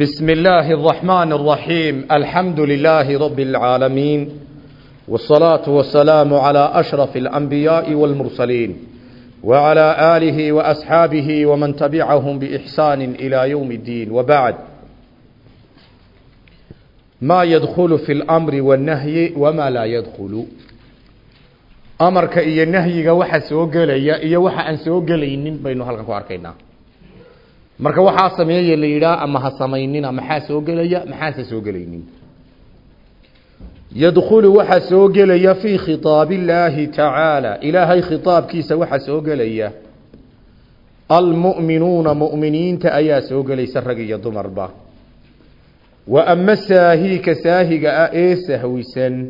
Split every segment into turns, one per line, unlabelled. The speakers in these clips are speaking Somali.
بسم الله الرحمن الرحيم الحمد لله رب العالمين والصلاة والسلام على أشرف الأنبياء والمرسلين وعلى آله وأصحابه ومن تبعهم بإحسان إلى يوم الدين وبعد ما يدخل في الأمر والنهي وما لا يدخل أمرك إيا النهي وحا سوقليا إيا وحا أن سوقلينين بينو هلقا كو أركينا marka waxaa sameeye la yidhaah ama ha samaynina maxaa soo gelaya? Maxaase soo gelaynin. Yadkhulu waxaa soo gelaya fii khitaab illaahi tacaala ilaahay khitaabkiisa waxaa soo gelaya. Almu'minuuna mu'miniinta ayaa soo gelaysa rag iyo dumarba wa ama saahiika saahiga ah ee sahwisan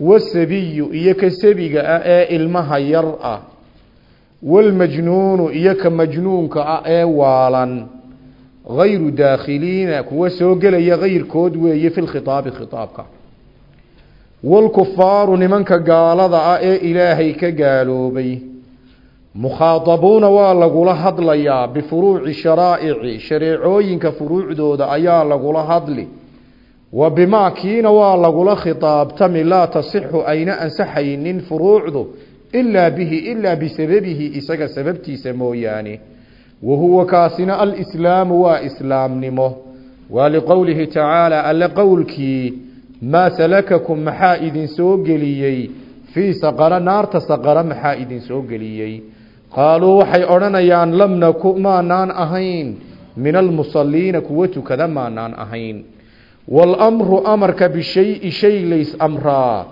wasabiyu iyo ka sabiga ah ee ilmaha yar ah walmajnuunu iyo ka majnuunka ah ee waalan gayru daakhiliina kuwa soo gelaya kayrkood weeye fi lkhitaabi khitaabka waalkufaaru nimanka gaalada ah ee ilaahay ka gaaloobay mukhaadabuuna waa lagula hadlayaa bifuruuci sharaa'ici shareecooyinka furuucdooda ayaa lagula hadli wa bimaa kiina waa lagula khitaabtami laa tasixu ayna ansaxaynin furuucdu ilaa bihi ilaa bisababihi isaga sababtiisa mooyaane wa huwa kaasina alislaamu waa islaamnimo waa liqowlihi tacaala alle qowlkii maa salakakum maxaa idin soo geliyey fii saqara naarta saqara maxaa idin soo geliyey qaaluu waxay odhanayaan lam naku maanaan ahayn min almusaliina kuwa tukada maanaan ahayn waalamru amarka bishayi shay lays amraa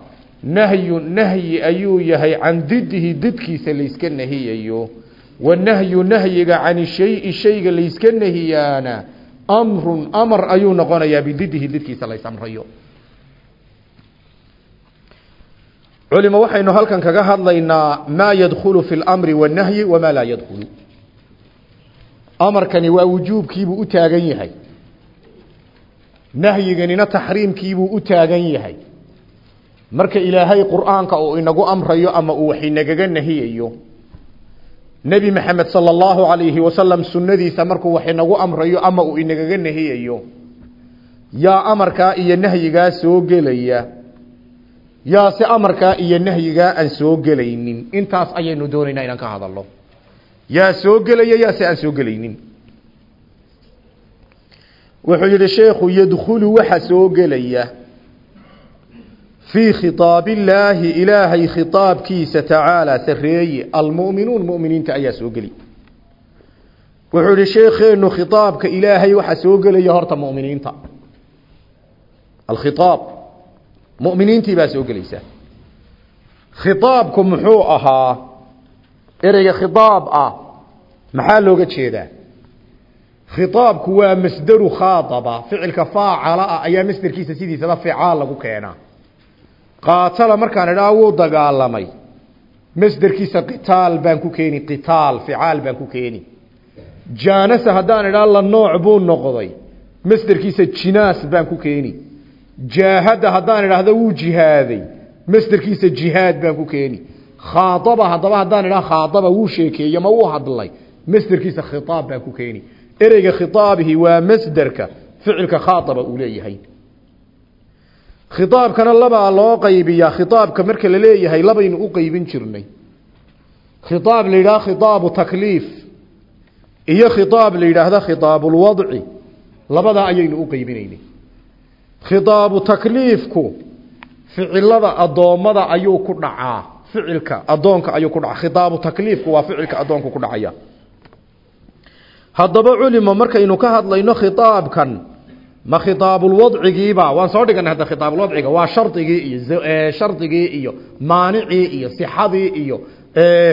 nahyu nahyi ayuu yahay can didihi didkiisa layska nahiyayo. Wanahyu nahyiga can shayi shayga layska nahiyaana amrun amar ayuu noqonayaa bididihi didkiisa lays amrayo. Culimo waxaynu halkan kaga hadlaynaa maa yadkhulu fi lmri wanahyi wamaa laa yadkhulu. Amarkani waa wujuubkiibuu u taagan yahay. Nahyiganina taxriimkiibuu u taagan yahay marka ilaahay qur'aanka uu inagu amrayo ama uu wax inagaga nahiyayo nebi maxamed sala allahu calayhi wasalam sunnadiisa markuu wax inagu amrayo ama uu inagaga nahiyayo yaa amarkaa iyo nahyigaa soo gelaya. Yaa se amarkaa iyo nahyigaa aan soo gelaynin. Intaas ayaynu doonaynaa inaan ka hadalno. Yaa soo gelaya yaa se aan soo gelaynin. Wuxuu yidhi sheekhu yadkhulu waxa soo gelaya fii khitaab illaahi ilaahay khitaabkiisa tacaalaa sareeye almu'minuun mu'miniinta ayaa soo geli. Wuxuu yihi sheekheenu khitaabka ilaahay waxaa soo gelaya horta mu'miniinta. Alkhitaab mu'miniintii baa soo gelaysa khitaabku muxuu ahaa ereyga khitaab ah maxaa looga jeedaa? Khitaabku waa masderu khaadaba ficilka faacala ah ayaa masderkiisa sidiisaba ficaal lagu keenaa qaatala markaan idhaa wuu dagaalamay. Masderkiisa qitaal baan ku keeni qitaal ficaal baan ku keeni. Jaanasa haddaan idhaa la nooc buu noqday. Masderkiisa jinaas baan ku keeni. Jaahada haddaan idhaahdo wuu jihaaday. Masderkiisa jihaad baan ku keeni. Khaadaba haddaba haddaan idhaa khaadaba wuu sheekeeye ma wuu hadlay. Masderkiisa khitaab baan ku keeni. Ereyga khitaabihi waa masderka ficilka khaadaba uu leeyahay khitaabkana labaa loo qaybiyaa. Khitaabka marka la leeyahay labaynu u qaybin jirnay. Khitaab la yidhaha khitaabu iyo khitaab la yidhaahda khitaabulwadci labadaa ayaynu u qaybinaynay. Khitaabu takliifku ficilada addoommada ayuu ku dhacaa. Ficilka addoonka ayuu ku dhacaa. Khitaabu takliifku waa ficilka addoonku ku dhacaya. Haddaba culimo markaynu ka hadlayno khitaabkan ma khitaabulwadcigiiba waan soo dhiganay hadda khitaabulwadciga waa shardigii iyo shardigii iyo maanicii iyo sixadii iyo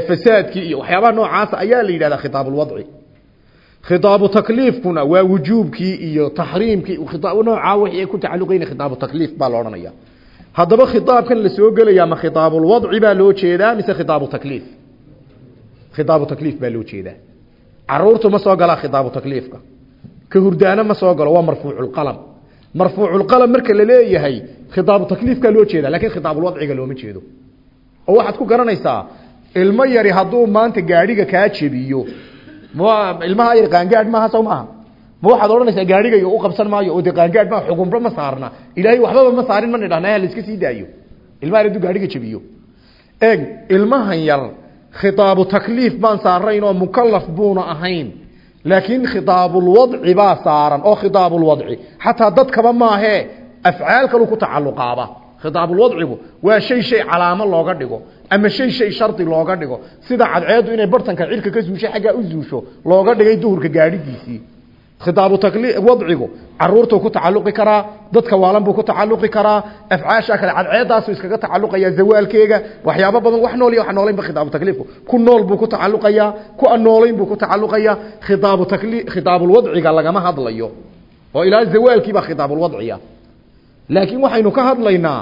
fasaadkii iyo waxyaabaha noocaasa ayaa la yidhahdaa khitaabulwadci khitaabu takliifkuna waa wujuubkii iyo taxriimkii noocaa wixii ku tacaluqayna khitaabu takliif baa la odhanaya. Haddaba khitaabkan la soo gelayaa ma khitaabulwadci baa loo jeedaa mise khitaabu takliif? Khitaabu takliif baa loo jeedaa. Caruurtu ma soo galaa khitaabu takliifka ka hurdaana ma soo galo waa marfuuculqalam marfuuculqalam marka la leeyahay khitaabu takliifkaa loo jeeda laakiin khitaabulwadciga looma jeedo. Oo waxaad ku garanaysaa ilmo yari hadduu maanta gaadhiga kaa jebiyo ilmaha yar qaangaadh maaha sow maaha? Ma waxaad odhanaysaa gaarigayga u qabsan maayo oo de qaangaadh ma xukunba ma saarna. Ilaahay waxbaba ma saarin ma nidhahna la iska sii daayo. Ilmaha hadduu gaariga jabiyo eeg ilmahan yar khitaabu takliif baan saarayn oo buuna ahayn laakiin khitaabulwadci baa saaran oo khitaabulwadci xataa dadkaba maahee afcaal kalu ku tacalluqaaba. Khitaabulwadcigu waa shay shay calaamo looga dhigo ama shay shay shardi looga dhigo. Sida cadceedu inay bartanka cirka ka zuusho xaggaa u zuusho looga dhigay duhurka gaadhidiisii khitaabu wadcigu caruurtuu ku tacalluqi karaa dadka waalan buu ku tacalluqi karaa afcaasha kale cadceedaasu iskaga tacalluqaya zawaalkeega waxyaabo badan wax nool iyo wax noolayn ba khitaabu takliifku. Ku nool buu ku tacalluqayaa ku aan noolayn buu ku tacalluqayaa khitaabu takliif khitaabul wadciga lagama hadlayo oo ilaa zawaalkii baa khitaabul wadciya laakiin waxaynu ka hadlaynaa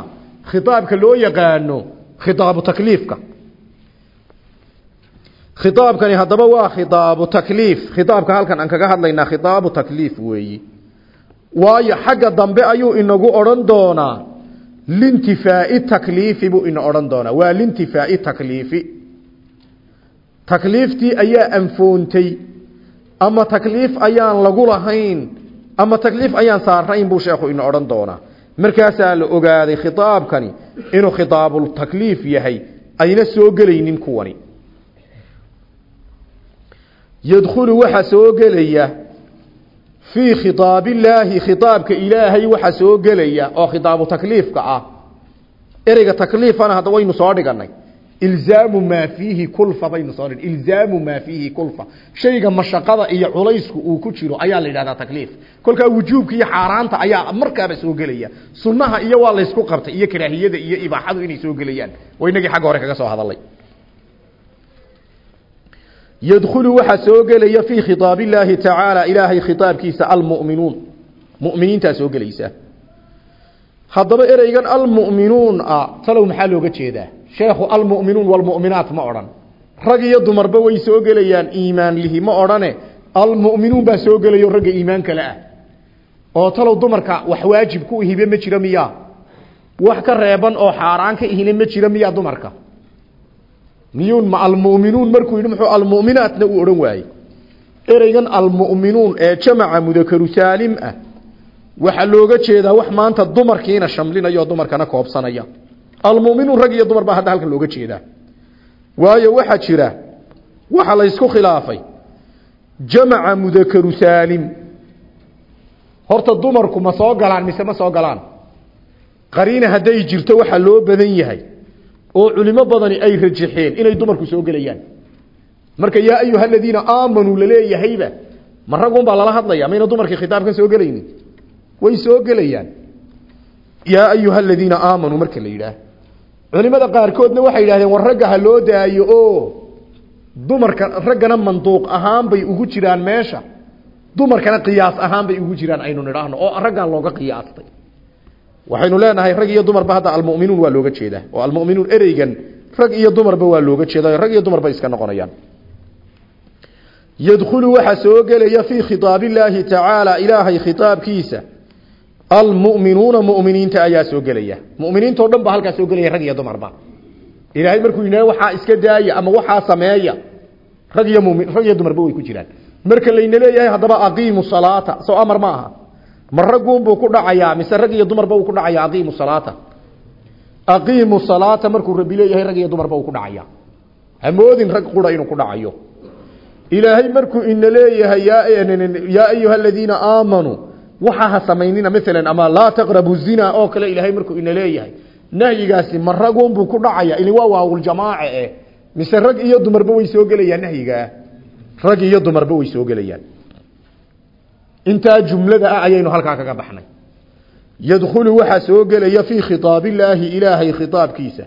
khitaabka loo yaqaano khitaabu takliifka khitaabkani haddaba waa khitaabu takliif. Khitaabka halkan aan kaga hadlaynaa khitaabu takliif weeyi. Waayo xagga dambe ayuu inagu odhan doonaa lintifaai takliifi buu ina odhan doonaa. Waa lintifaai takliifi. Takliiftii ayaa anfoontay ama takliif ayaan lagu lahayn ama takliif ayaan saarayn buu sheekhu ina odhan doonaa. Markaasaa la ogaaday khitaabkani inuu khitaabul takliif yahay ayna soo gelaynin kuwani yadkhulu waxa soo gelaya fii khitaabillaahi khitaabka ilaahay waxa soo gelaya oo khitaabu takliifka ah. Ereyga takliifana hadda waynu soo dhiganay ilzaamu maa fiihi kulfa baynu soo dhigay ilzaamu maa fiihi kulfa. Shayga mashaqada iyo culaysku uu ku jiro ayaa la yidhahdaa takliif. Kolkaa wujuubka iyo xaaraanta ayaa markaaba soo gelaya. Sunnaha iyo waa laysku qabtay iyo karaahiyada iyo ibaaxadu inay soo gelayaan. Waa inagii xagga hore kaga soo hadalay yadkhulu waxaa soo gelaya fii khitaab illaahi tacaala ilaahay khitaabkiisa almu'minuun. Mu'miniintaa soo gelaysa. Haddaba ereygan almu'minuun ah talow maxaa looga jeedaa? Sheekhu almu'minuun walmu'minaat ma odhan. Rag iyo dumarba way soo gelayaan iimaan lihi ma odhane. Almu'minuun baa soo gelayo ragga iimaan kale ah. Oo talow dumarka wax waajib ku ihibe ma jiro miyaa? Wax ka reeban oo xaaraan ka ihina ma jiro miyaa dumarka miyuun ma almu'minuun? Markuu yidhi muxuu almu'minaatna uu odhan waayey? Ereygan almu'minuun ee jamaca mudakaru saalim ah waxaa looga jeedaa wax maanta dumarkiina shamlinaya oo dumarkana koobsanaya. Almu'minuun rag iyo dumar baa hadda halkan looga jeedaa. Waayo waxaa jira waxa la ysku khilaafay. Jamaca mudakaru saalim horta dumarku ma soo galaan mise ma soo galaan? Qariina hadday jirto waxaa loo badan yahay oo culimo badani ay rajaxeen inay dumarku soo gelayaan. Marka yaa ayuha aladiina aamanuu laleeyahayba ma ragunbaa lala hadlaya mayna dumarkii khitaabkan soo gelaynin? Way soo gelayaan. Yaa ayuha aladiina aamanuu marka la yidhaah. Culimada qaarkoodna waxay yidhahdeen war ragga ha loo daayo oo dumarka raggana manduuq ahaan bay ugu jiraan meesha. Dumarkana qiyaas ahaan bay ugu jiraan aynu nidhaahno oo raggan looga qiyaastay waxaynu leenahay rag iyo dumarba hadda almu'minuun waa looga jeedaa. Oo almu'minuun ereygan rag iyo dumarba waa looga jeedaa rag iyo dumarba iska noqonayaan. Yadkhulu waxa soo gelaya fii khitaabillaahi tacaala ilaahay khitaabkiisa. Almu'minuuna mu'miniinta ayaa soo gelaya. Mu'miniintoo dhan ba halkaa soo gelaya rag iyo dumarba. Ilaahay markuu yidhahdo waxaa iska daaya ama waxaa sameeya rag iyo mumin rag iyo dumarba way ku jiraan. Marka layna leeyahay haddaba aqiimu salaata soo amar ma aha ma ragguunbuu ku dhacayaa mise rag iyo dumarba uu ku dhacaya aqiimu salaata. Aqiimu salaata markuu rabbi leeyahay rag iyo dumarba uu ku dhacaya. Hamoodin rag qura inuu ku dhacayo. Ilaahay markuu ina leeyahay yaa ayuha aladiina aamanuu waxa ha samaynina maalan ama laa taqrabu zina oo kale ilaahay markuu ina leeyahay. Nahyigaasi ma ragunbuu ku dhacaya ili waa waawuljamaace eh. Mise rag iyo dumarba way intaa jumlada ah ayaynu halkaa kaga baxnay. Yadkhulu waxaa soo gelaya fii khitaabillaahi ilaahay khitaabkiisa.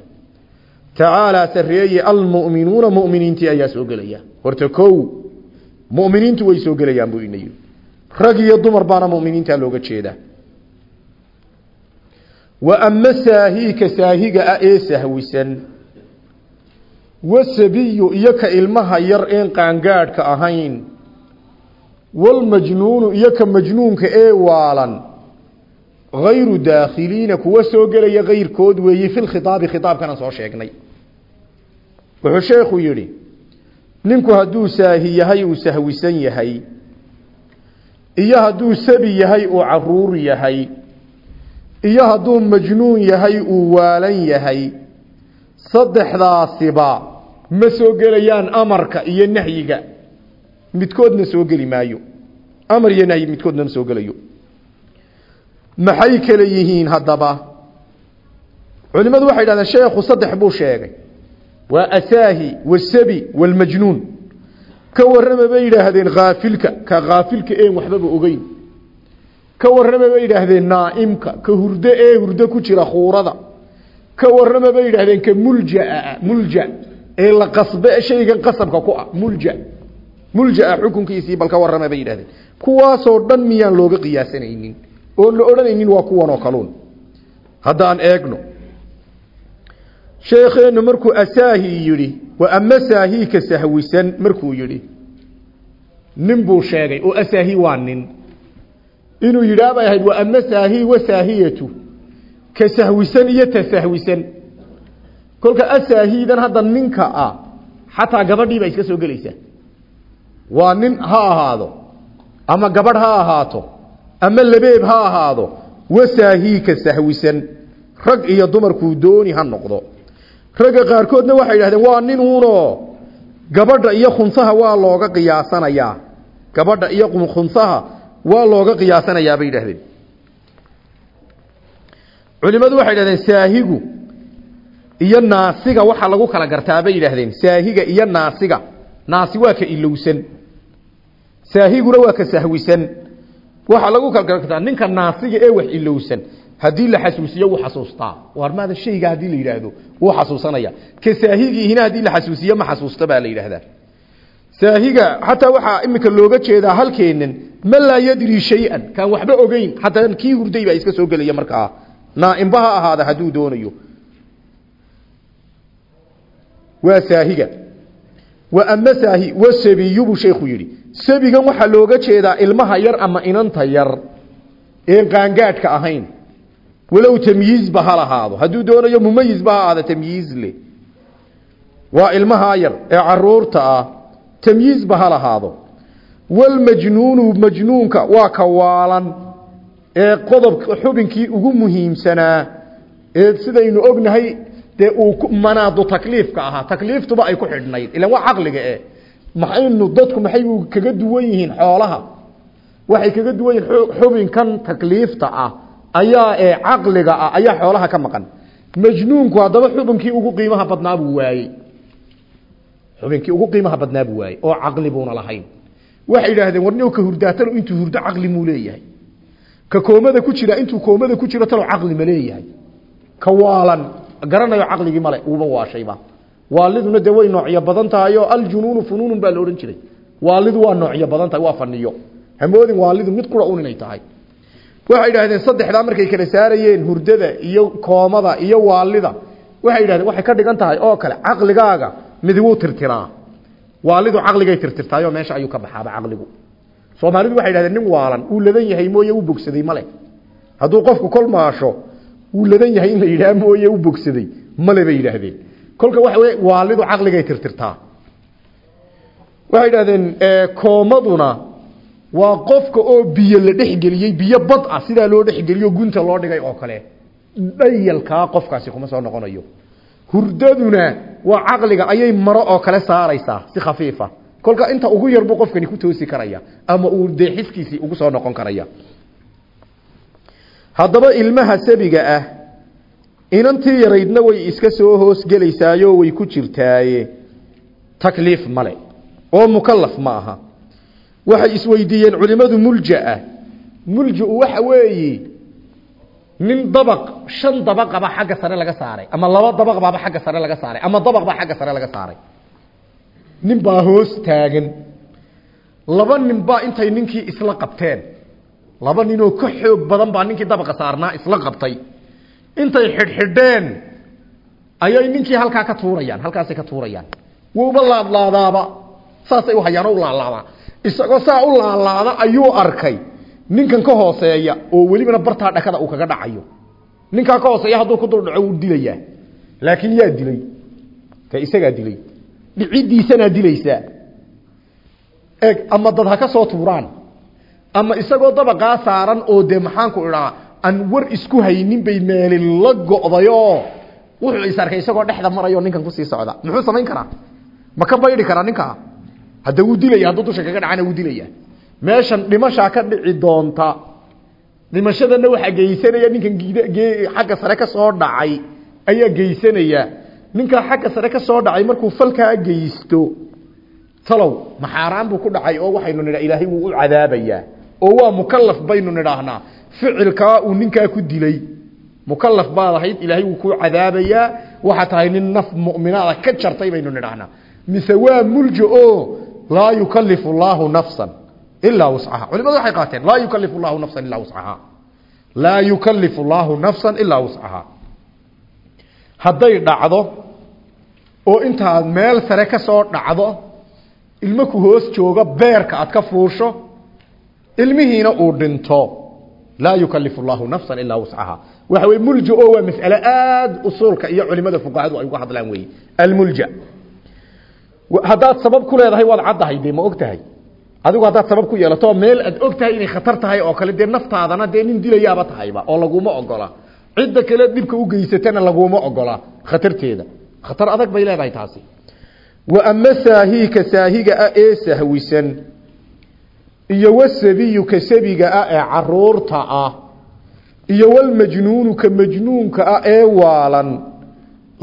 Tacaalaa sareeye almu'minuuna mu'miniintii ayaa soo gelaya. Horta kow mu'miniintu way soo gelayaan buu ina yidhi. Rag iyo dumar baana mu'miniintaa looga jeedaa wa ama saahiika saahiga ah ee sahwisan wasabiyu iyo ka ilmaha yar een qaangaadhka ahayn walmajnuunu iyo ka majnuunka ee waalan hayru daakhiliina kuwa soo gelaya kayrkood weeye fi lkhitaabi khitaabkanaan soo sheegnay wuxuu sheekhu yidhi ninku hadduu saahi yahay uu sahwisan yahay iyo hadduu sabi yahay uu carruur yahay iyo hadduu majnuun yahay uu waalan yahay saddexdaasiba ma soo gelayaan amarka iyo nahyiga midkoodna soo geli maayo. Amar iyo nahyi soo gelayo. Maxay kala yihiin haddaba? Culimadu waxay yidhahdeen sheekhu saddex buu sheegay. Waa asaahi wasabi walmajnuun ka warrama bay yidhaahdeen kaafilka ka kaafilka een waxbaba ogeyn. Ka warrama bay naaimka ka hurdo ee hurdo ku jira khuurada. Ka warrama bay yidhaahdeen ka mulja mulja ee la qasbe shaygan qasabka ku ah mulja mulja xukunkiisii bal ka bay yidhahdeen kuwaasoo dhan miyaan looga qiyaasanaynin oon la odhanaynin waa kuwan oo kaluun. Haddaan eegno sheekheenu markuu asaahi yidhi wa ama saahiika sahwisan markuu yidhi nin buu sheegay oo asaahi waa nin. Inuu yidhaah bay ahayd wa ama saahi wasaahiyatu ka sahwisan iyo tasahwisan kolka asaahidan hadda ninka ah xataa gabadhii baa iska soo gelaysaa waa nin ha ahaado ama gabadh ha ahaato ama labeeb ha ahaado wasaahiika sahwisan. Rag iyo dumarkuu dooni ha noqdo. Ragga qaarkoodna waxay yidhahdeen waa nin uunoo gabadha iyo khunsaha waa looga qiyaasanayaa. Gabadha iyo khunsaha waa looga qiyaasanayaa bay yidhahdeen. Culimadu waxay yidhahdeen saahigu iyo naasiga waxa lagu kala gartaa bay yidhaahdeen saahiga iyo naasiga naasi waa ka ilowsan saahiguna waa ka sahwisan. Waxa lagu kala gartaa ninka naasiga ee wax ilowsan haddii la xasuusiyo wuu xasuustaa. War maada shayga haddii la yidhaahdo wuu xasuusanaya. Ka saahigiihina haddii la xasuusiyo ma xasuusta baa la yidhaahdaa. Saahiga xataa waxaa imika looga jeedaa halkeenan man laa yadri shay-an waxba ogeyn hataa kii hurday baa iska soo gelaya markaa. Naaimba ha ahaada hadduu doonayo. Waa saahiga wa ama saahi wa sabiyubuu sheekhu yidhi. Sabigan looga jeedaa ilmaha yar ama inanta yar een qaangaadhka ahayn. Walow tamyiizba ha lahaado. Hadduu doonayo mumayizba ha ahaada tamyiiz le. Waa ilmahaa yar ee carruurta ah tamyiizba ha lahaado. Walmajnuunu majnuunka waa ka waalan ee qodobka xubinkii ugu muhiimsanaa ee sidaynu ognahay dee uu manaadu takliifka ahaa. Takliiftuba ay ku xidhnayd. Ilan waa caqliga e maxaynu dadku maxay kaga duwan yihiin xoolaha? Waxay kaga duwan yihiin xubinkan takliifta ah ayaa ee caqliga ah ayaa xoolaha ka maqan. Majnuunku haddaba xubinkii ugu qiimaha badnaa buu waayey. Xubinkii ugu qiimaha badnaa buu waayey oo caqli buuna lahayn. Waxay yidhaahdeen warnio ka hurdaatalo intuu hurdo caqli muu leeyahay? Ka koomada ku jira intuu koomada ku jiro talo caqli ma leeyahay? Ka waalan garanayo caqligii male uuba waashayba waaliduna dee way noocyo badan tahay oo aljunuunu funuunun baa la odhan jiray. Waalidu waa noocyo badan tahay waa faniyo hamoodin waalidu mid qura un inay tahay. Waxay yidhahdeen saddexdaa markay kala saarayeen hurdada iyo koomada iyo waalida waxay yidhahdeen waxay ka dhigan tahay oo kale caqligaaga midi wuu tirtiraa. Waalidu caqligay tirtirtaayoo meesha ayuu ka baxaaba caqligu. Soomaalidu waxay yidhahdeen nin waalan uu ladan yahay mooye u bogsaday male hadduu qofku kol uu ladan yahay in la yidhaha mooye u bogsaday male bay yidhaahdeen. kolka waxa wey waalidu caqligay tirtirtaa. Waxay yidhahdeen koomaduna waa qofka oo biyo la dhexgeliyey biyo bad ah sidaa loo dhexgeliyo gunta loo dhigay oo kale. Dhayalkaa qofkaasi kuma soo noqonayo. Hurdaduna waa caqliga ayay maro oo kale saaraysaa si khafiifa. Kolka inta ugu yar buu qofkani ku toosi karaya ama uu dee ugu soo noqon karaya haddaba ilmaha sabiga ah inantii yaraydna way iska soo hoosgelaysaayo way ku jirtaaye. Takliif male oo mukalaf ma aha. Waxay isweydiiyeen culimmadu mulja-a mulja-u waxa weeye nin dabaq shan dabaqaba xagga sare laga saaray ama laba dabaq baaba xagga sare laga saaray ama dabaq baa xagga sare laga saaray. Nin baa hoos taagan. Laba nin baa intay ninkii isla qabteen laba ninoo ka xoog badan baa ninkii dabaqa saarnaa isla qabtay. Intay xidhxidheen ayay ninkii halkaa ka tuurayaan halkaasay ka tuurayaan. Wouba laadlaadaaba saasay u hayaan u laalaabaa isagoo saa u laalaada ayuu arkay ninkan ka hooseeya oo welibana bartaa dhakada uu kaga dhacayo. Ninkaa ka hooseeya hadduu ku duldhaco wuu dilayaa. Laakiin yaa dilay. Ka isagaa dilay. Dhicidiisanaa dilaysaa. Eeg ama dad ha ka soo tuuraan ama isagoo dabaqaa saaran oo dee maxaanku idhaa aan war isku haynin bay meeli la go'dayoo wuxuu is arkay isagoo dhexda marayo ninkan ku sii socda. Muxuu samayn karaa? Ma ka baydhi karaa ninkaa? Hadda wuu dilaya hadduu dusha kaga dhacana wuu dilaya meeshan dhimashaa ka dhici doonta. Dhimashadana waxaa geysanaya ninkan xagga sare ka soo dhacay ayaa geysanaya. Ninkaa xagga sare ka soo dhacay markuu falkaa geysto. Talow maxaaraan buu ku dhacay oo waxaynu nidha ilaahay wuu u cadaabayaa oo waa mukalaf baynu nidhaahnaa. Ficilkaa uu ninkaa ku dilay. Mukalaf baad ahayd ilaahay wuu ku cadaabayaa. Waxaa tahay nin naf mu'minaada ka jartay baynu nidhaahnaa. Mise waa mulja oo laa yukalifu llaahu nafsan ilaa wuscaha culimadu waxay qaateen laa yukalifu llahu nafsan ilaa wuscaha laa yukalifu llaahu nafsan ilaa wuscaha hadday dhacdo oo intaad meel sare ka soo dhacdo ilmo ku hoos jooga beerka aad ka fuusho ilmihiina uu dhinto laa yukalifu llahu nafsan ilaa wuscaha waxa weye mulja oo waa mas'ale aad usuulka iyo culimada fuqahadu ay uga hadlaan weeye almulja. Haddaad sabab ku leedahay waad caddahay dee ma og adigu haddaad sabab ku yeelato meel aad og inay khatar tahay oo kale dee naftaadana dee nin dilayaaba tahayba oo laguma ogola. Cidda kale dhibka u geysatana laguma ogola khatarteeda. Khatar adag bay leedahay taasi. Wa ama saahiika saahiga ah ee sahwisan iyo wasabiyu ka sabiga ah ee carruurta ah iyo walmajnuunu ka majnuunka ah ee waalan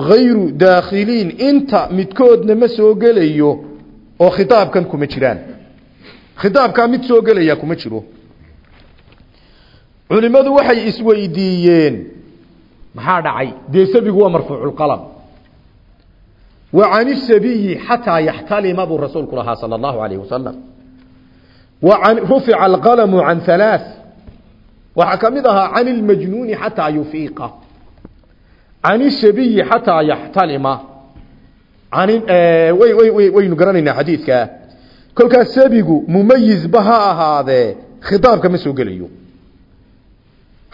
hayru daakhiliin inta midkoodna ma soo gelayo oo khitaabkan kuma jiraan. Khitaabkaa mid soo gelaya kuma jiro. Culimmadu waxay isweydiiyeen maxaa dhacay? Dee sabigu waa marfuuculqalam wa can isabiyi xataa yaxtalima buu rasuulku lahaa sala allahu alayh wasalam rufica alqalamu can halaaث waxaa ka mid ahaa can ilmajnuuni xataa yufiiqa. Can isabiyi xataa yaxtalima. Waynu garanaynaa xadiidkaa kolkaas sabigu mumayizba ha ahaadee khitaabka ma soo gelayo.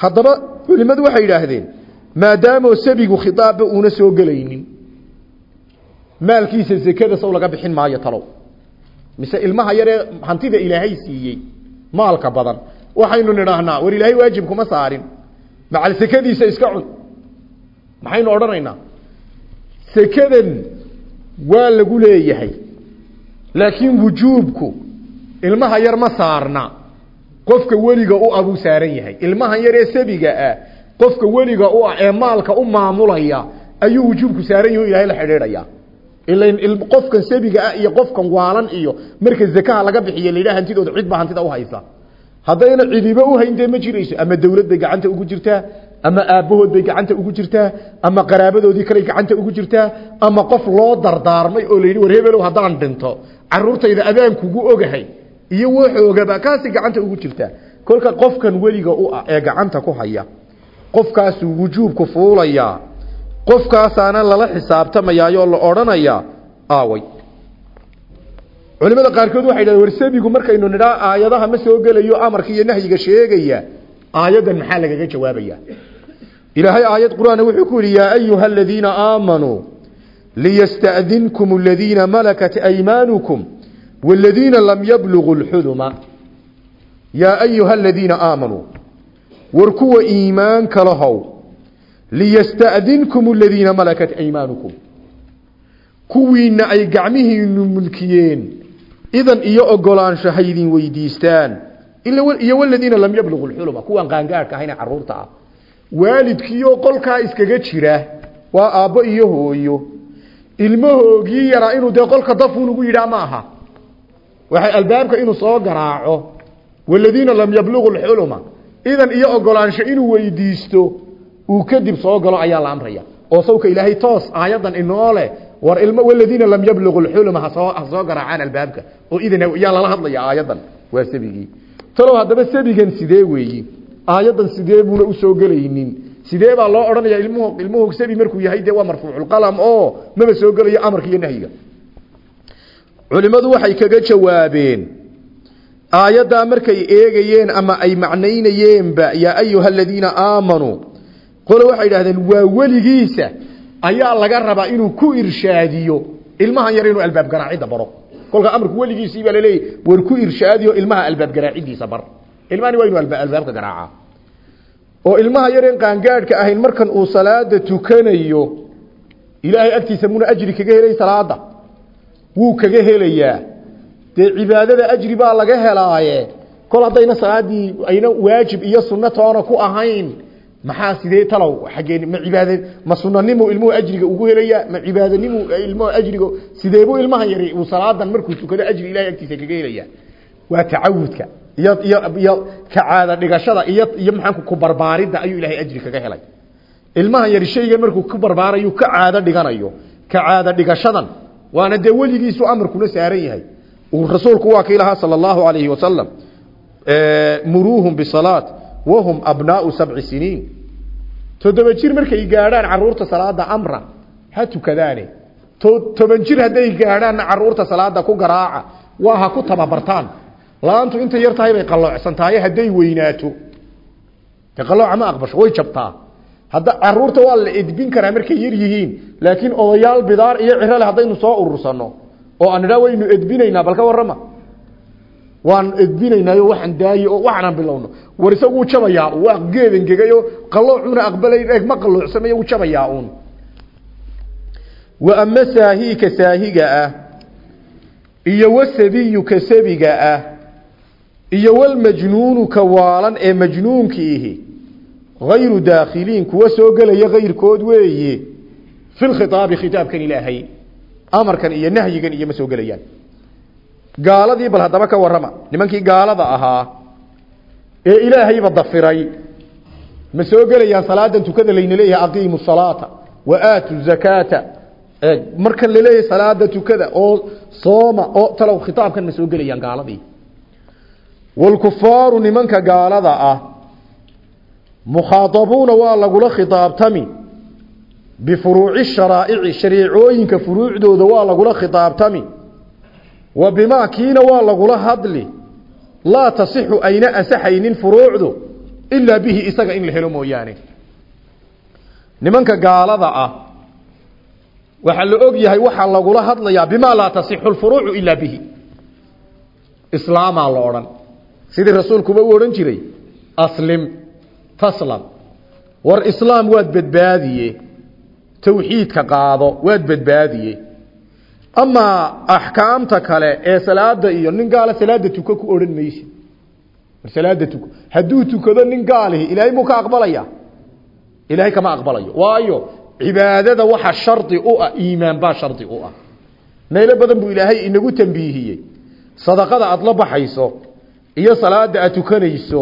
Haddaba culimadu waxay yidhaahdeen maadaamoo sabigu khitaabba uuna soo gelaynin maalkiisa sekada sow laga bixin maayo talow mise ilmaha yaree hantida ilaahay siiyey maalka badan. Waxaynu nidhaahnaa war ilaahay waajib kuma saarin. Macal sekadiisa iska cun. Maxaynu odhanaynaa? Sekadan waa lagu leeyahay. Laakiin wujuubku ilmaha yar ma saarna. Qofka weliga u ah buu saaran yahay. Ilmahan yaree sabiga ah qofka weliga u ah ee maalka u maamulaya ayuu wujuubku saaran yahi ilahay la xidhiidhaya ilan qofkan sabiga ah iyo qofkan waalan iyo marka zakaha laga bixiyo layidhaha hantidooda cid baa hantida u haysa. Haddayna cidiba u hayn dee ma jirayso. Ama dawlad gacanta ugu jirtaa ama aabbahood bay gacanta ugu jirtaa ama qaraabadoodii kaley gacanta ugu jirtaa ama qof loo dardaarmay oo layidhi war hebelow haddaan dhinto. Caruurtayda adaan kugu ogahay. Iyo waxoogaba kaasi gacanta ugu jirtaa. Kolka qofkan weliga u ah ee gacanta ku haya qofkaasuu wujuubku fuulayaa qofkaasaana lala xisaabtamayaayo oo la odhanayaa aaway. Culimada qaarkood waxay dhahdeen warsabigu markaynu nidhaa aayadaha ma soo gelayo amarka iyo nahyiga sheegaya. Aayaddan maxaa lagaga jawaabaya? Ilaahay aayad qur'aana wuxuu ku yidhi yaa ayuha aladiina aamanuu liyasta'dinkum aladiina malakat aymaanukum waladiina lam yablugu lxuduma yaa ayuha aladiina aamanuu war kuwa iimaan kalahow liyasta'dinkum aladiina malakat aymaanukum kuwiina ay gacmihiinu mulkiyeen idan iyo ogolaansho haydin weydiistaan iyo waladiina lam yablugu lxuluma kuwan qaangaarhka ahayna carruurta ah waalidkiioo qolkaa iskaga jira waa aabbo iyo hooyo ilmahoogii yaraa inuu dee qolka dafuun ugu yidhaa ma aha waxay albaabka inuu soo garaaco waladiina lam yablugu lxuluma idan iyo ogolaansho inuu weydiisto uu kadib soo galo ayaa la amraya. Oo sawka ilaahay toos aayadan inoo leh war ilmo waladiina lam yabluqu lxuluma hasoo ha soo garaacaan albaabka. Oo idan yaa lala hadlaya aayadan waa sabigii. Talow haddaba sabigan sidee weeyi? Aayadan sidee buuna u soo gelaynin? Sidee baa loo odhanaya ilmuhu ilmuhu markuu yahay dee waa marfuuculqalam oo maba soo gelayo amarka iyo nahyiga. Culimmadu waxay kaga jawaabeen aayaddaa markay eegayeen ama ay macnaynayeenba yaa ayuha aladiina aamanuu qole waxay idhahdeen waa weligiisa ayaa laga rabaa inuu ku irshaadiyo ilmahan yar inuu albaab garaacidda baro. Kolka amarku weligiisii baa laleeyahy war ku irshaadiyo ilmaha albaab garaaciddiisa bar. Ilmahani waa inu albaabka garaacaa. Oo ilmaha yareen qaangaadhka ahayn markan uu salaada tukanayo ilaahay agtiisa muna ajri kaga helay salaada. Wuu kaga helayaa. Dee cibaadada ajri baa laga helaaye. Kol haddayna salaadii ayna waajib iyo sunno ku ahayn maxaa sidee talow xaggeen ma cibaada ma sunanimo ilmuhu ajriga ugu helaya ma cibaadanimu ilmuhu ajriga sideebuu ilmaha yari? Uu salaadan markuu tukado ajri ilahay agtiisa kaga helaya waa tacawudka iyo iyo iyo kacaada dhigashada iyo iyo maxaan ku barbaaridda ayuu ilaahay ajri kaga helay. Ilmaha yari shaygan markuu ku barbaarayo ka caado dhiganayo ka caado dhigashadan waana dee weligiisu amarkuna saaran yahay. Uu rasuulku waa kii lahaa sala allahu alayhi wasalam muruuhum bisalaat wahum abnaau sabci siniin toddoba jir markay gaadhaan carruurta salaada amra ha tukadaane toban jir hadday gaadhaanna carruurta salaada ku garaaca waa ha ku tababartaan la'aantu intay yar tahay bay qalloocsan tahay hadday weynaato de qalooca ma aqbasho way jabtaa hadda carruurta waa la edbin karaa markay yar yihiin laakiin odayaal bidaar iyo cirale haddaynu soo urursano oo aan waynu edbinaynaa bal ka warrama waan edbinaynaayo waxaan daaye oo waxaanaan bilowno. War isagu jabayaa waa geedangegayo qalloocuna aqbalay eeg ma qalloocsamay wuu jabayaa uun. Wa ama saahiika saahiga ah iyo wasabiyu ka sabiga ah iyo walmajnuunu ka waalan ee majnuunkiihi hayru daakhiliin kuwa soo gelaya kayrkood weeye fi lkhitaabi khitaabkan ilaahay amarkan iyo nahyigan iyo ma soo gelayaan gaaladii bal haddaba ka warrama. Nimankii gaalada ahaa ee ilaahayba dafiray ma soo gelayaan salaadan tukada layna leeyahay aqiimu salaata wa aatu zakaata. Markan la leeyahay salaada tukada oo sooma oo talow khitaabkan ma soo gelayaan gaaladii. Walkufaaru nimanka gaalada ah mukhaadabuuna waa lagula khitaabtami bifuruuci sharaa'ici shariicooyinka furuucdooda waa lagula khitaabtami wa bimaa kiina waa lagula hadli. Laa tasixu ayna ansaxaynin furuucdu ilaa bihi isaga in la helo mooyaane. Nimanka gaalada ah waxaa la og yahay waxaa lagula hadlayaa bimaa laa tasixu lfuruucu ilaa bihi. Islaamaa la sidii rasuulkuba u odhan jiray aslim taslam. War islaam waad badbaadiye tawxiidka qaado waad badbaadiye amaa axkaamta kale ee salaada iyo nin gaala salaada tuko ku odhan maysi war salaada tuko. Hadduu tukado nin gaalihi ilaahay muu ka aqbalaya. Ilaahay kama aqbalayo. Waayo cibaadada waxa shardi u ah iimaan baa shardi u ah. Meelo badan buu ilaahay inagu tambiihiyey sadaqada aada la baxayso iyo salaada aad tukanayso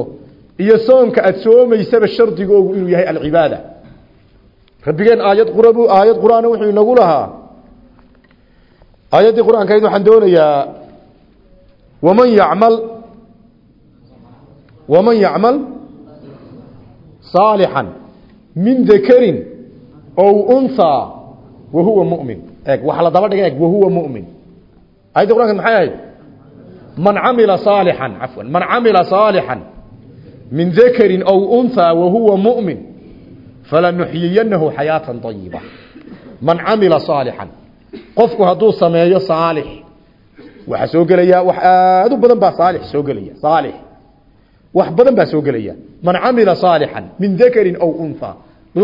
iyo soonka aad soomaysaba shardigoogu inuu yahay alcibaada. Rabbigeen aayad qurabu aayad qur'aan wuxuu inagu lahaa aayaddii qur'aankayd waxaan doonayaa waman yacmal waman yacmal saalixan min dakarin ow unthaa wa huwa mu'min. Eeg waxa la daba dhiga eeg wahuwa mu'min. Ayadda qur'anka maxay ahayd? Man camila saalixan cafwan man camila saalixan min dakarin ow unthaa wa huwa mu'min falanuxyiyanahu xayaatan ayiba man camila saalixan qofku hadduu sameeyo saalix waxaa soo gelaya wax aada u badan baa saalix soo gelaya saalix. Wax badan baa soo gelaya. Man camila saalixan min dakarin ow unthaa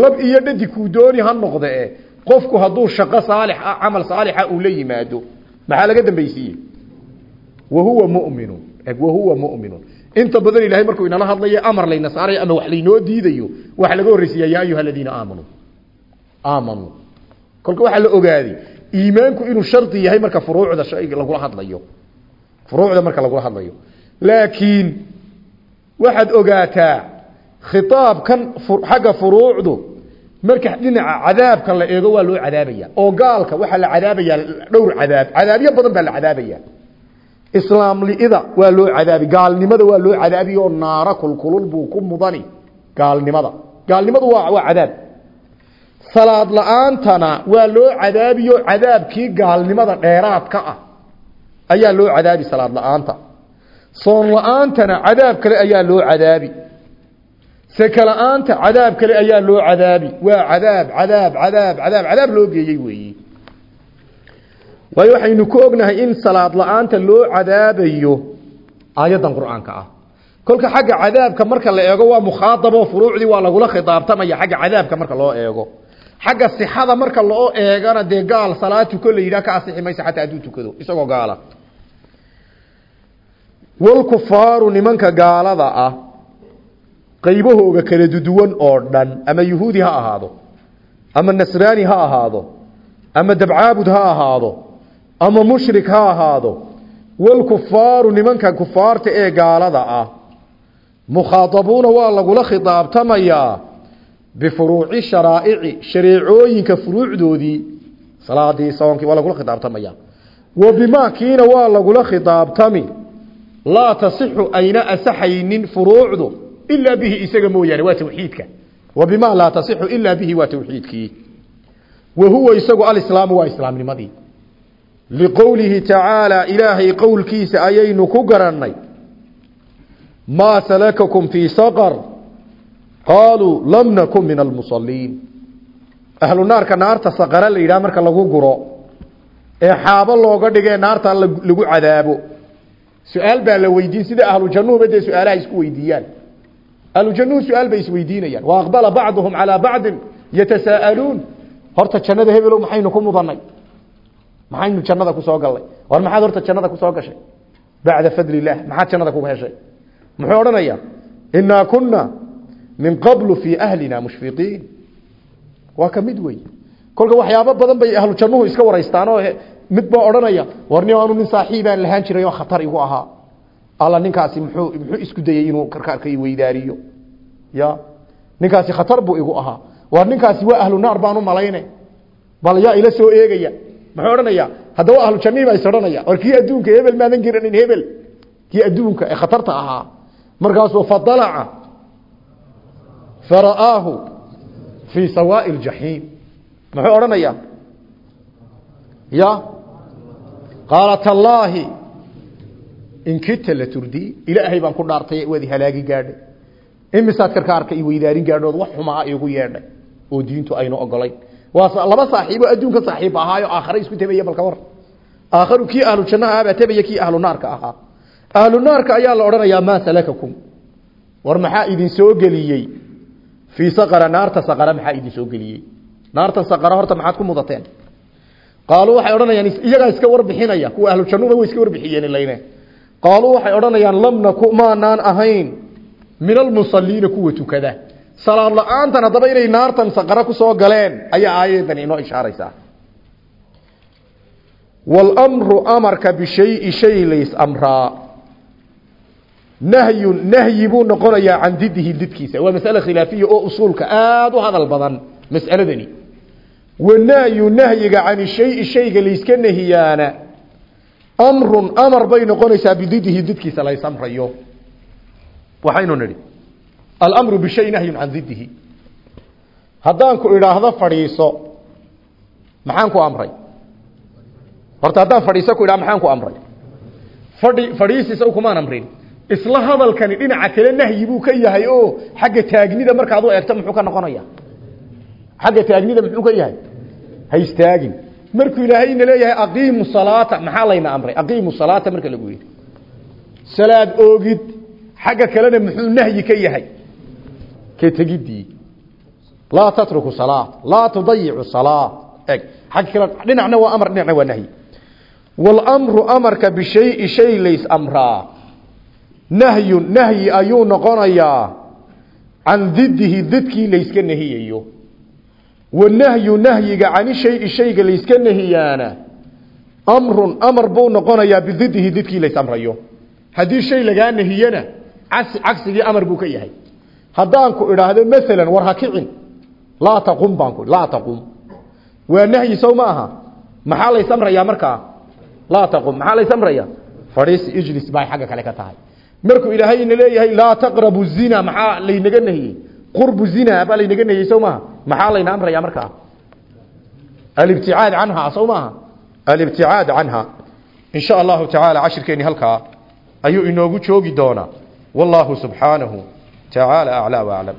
lab iyo dhadi kuu dooni ha noqde e qofku hadduu shaqo saalix ah camal saalixa uu la yimaado. Maxaa laga dambaysiiyey? Wahuwa mu'minun. Wahuwa mu'minun. Inta badan ilaahay markuu inala hadlayo amar layna saarayo ama wax laynoo diidayo waxa laga horreysiiya ayuha aladiina aamanuu aamanuu kolka waxaa la ogaaday iimaanku inuu shardi yahay marka furuucda shayga lagula hadlayo. Furuucda marka lagula hadlayo. Laakiin waxaad ogaataa khitaabkan xagga furuucdu marka dhinaca cadaabka la eego waa loo cadaabaya. Oo gaalka waxaa la cadaabaya dhowr cadaab. Cadaabyo badan baa la cadaabaya. Islaam liida waa loo cadaabi. Gaalnimada waa loo cadaabi oo naara kulkulul buu ku mudani. Gaalnimada. Gaalnimadu waa waa cadaab salaad la'aantana waa loo cadaabiyo cadaabkii gaalnimada dheeraadka ah. Ayaa loo cadaabi salaad la'aanta. Soon la'aantana cadaab kale ayaa loo cadaabi. Seke la'aanta cadaab kale ayaa loo cadaabi. Waa cadaab cadaab cadaab cadaab cadaab loo geeyey weeyi. Waayo waxaynu ku ognahay in salaad la'aanta loo cadaabayo aayaddan qur'aanka ah. Kolka xagga cadaabka marka la eego waa mukhaadabo furuucdii waa lagula khidaabtamaya xagga cadaabka marka loo eego xagga sixada marka loo eegana dee gaal salaad tuko la ka asixi maysa xataa hadduu tukado isagoo gaala. Walkufaaru nimanka gaalada ah qaybahooga kala duduwan oo dhan ama yuhuudi ha ahaado ama nasraani ha ahaado ama dabcaabud ha ahaado ama mushrik ha ahaado walkufaaru nimanka kufaarta ee gaalada ah mukhaadabuuna waa lagula khidaabtamayaa bifuruuci sharaa'ici shareecooyinka furuucdoodii salaadii soonkii waa lagula khidaabtamaya wa bimaa kiina waa lagula khidaabtami laa tasixu ayna asaxaynin furuucdu ilaa bihi isaga mooyaane waa tawxiidka wa bimaa laa tasixu ilaa bihi waa tawxiidkii wa huwa isagu alislaamu waa islaamnimadii liqowlihi tacaala ilaahay qowlkiisa ayaynu ku garannay maa salakakum qaaluu lam nakun min almusaliin ahlu naarka naarta saqara la yidhaha marka lagu guro ee xaabo looga dhigee naarta lagu cadaabo. Su'aal baa la weydiin sida ahlu jannuhuba dee su'aalaha isku weydiiyaan. Ahlu jannuhu su'aal bay isweydiinayaan wa aqbala bacduhum calaa bacdin yatasaa'aluun horta jannada hebelow maxaynu ku mudannay? Maxaynu jannada ku soo gallay? War maxaad horta jannada ku soo gashay? Bacda fadli illaah maxaad jannada ku heshay? Muxuu odhanayaa? Inaa kunna min qablu fii ahlina mushfiqiin waa ka mid wey kolka waxyaabo badan bay ahlu jannuhu iska waraystaan oo mid baa odhanaya warni aanu nin saaxiibaan lahaan jiray oo khatar igu ahaa. Alla ninkaasi muxuu muxuu isku dayay inuu karkaarka weydaariyo. Ya ninkaasi khatar buu igu ahaa. War ninkaasi waa ahlu naar baan u malayne. Bal yaa ila soo eegaya. Muxuu odhanaya haddaba ahlu jannihii baa is odhanaya. War kii adduunka fara'aahu fii sawaa'i ljaxiim muxuu odhanaya ya? Qaala tallaahi in kita la turdii ilaahay baan ku dhaartay waadi halaagi gaadhay imisaad karkaarka i weydaarin gaadhood wax xumaa igu yeedhay. Oo diintu aynu ogolayn waa laba saaxiibo adduunka saaxiib ahaayo aakhare isku tabaya balka war. Aakharu kii ahlu jannaha ahabaa tabaya kii ahlu naarka ahaa. Ahlu naarka ayaa la odhanayaa maa salakakum? War maxaa idin fii saqara naarta saqara maxaa idin soo geliyey? Naartan saqara horta maxaad ku mudateen? Qaaluu waxay odhanayaan iyagaa iska warbixinaya kuwa ahlu jannuba way iska warbixiyeen ilayne qaaluu waxay odhanayaan lam naku maanaan ahayn min almusaliina kuwa tukada. Salaad la'aantan haddaba inay naartan saqara ku soo galeen ayaa aayadan inoo ishaaraysaa. Walamru amarka bishayi shay lays amraa nahyun nahyi buu noqonayaa can didihi didkiisa. Waa masale khilaafiya oo usuulka aada u hadal badan mas'aladani. Wanahyu nahyiga can shayi shayga layska nahiyaana amrun amar bay noqonaysaa bididihi didkiisa lays amrayo waxaynu nidhi alamru bishay nahyun can didihi haddaan ku idhaahdo fadhiiso maxaan ku amray? Horta haddaan fadhiiso ku idhaha maxaan ku amray? Fadhi fadhiisiisa kumaan amrin isla hadalkani dhinaca kale nahyi buu ka yahay oo xagga taagnida markaad u eegto muxuu ka noqonaya? Xagga taagnida muxuu ka yahay? Ha istaagin. Markuu ilaahayna leeyahay aqiimu salaata maxaa layna amray? Aqiimu salaata marka lagu yidhi. Salaad oogid xagga kalena muxuu nahyi ka yahay? Ka tegidii laa tatruku salaa laa tudayicu salaa eg. Xagga dhinacna waa amar dhinacna waa nahyi. Walamru amarka bishayi shay lays amraa nahyun nahyi ayuu noqonayaa. Can didihi didkii layska nahiyayo wanahyu nahyiga cani shayi shayga layska nahiyaana amrun amar buu noqonayaa bididihi didkii lays amrayo. Haddii shay lagaa nahiyana cagsigii amar buu ka yahay. Haddaan ku idhaahdo maalan war ha kicin. Laa taqum baan ku laa taqum. Waa nahyi sow ma aha. Maxaa lays amrayaa markaa? Laa taqum. Maxaa lays amraya fadhiis ijlis bay xagga kale ka tahay markuu ilaahay ina leeyahay laa taqrabu zina maxaa laynaga nahiyey? Qurbu zina baa laynaga nahiyey soo maaha? Maxaa layna amrayaa markaa alibticaad canha soo maaha? Alibticaad canha. In sha allahu tacaala cashirkeeni halkaa ayuu inoogu joogi doonaa. Wallahu subxaanahu tacaala aclaa aclam.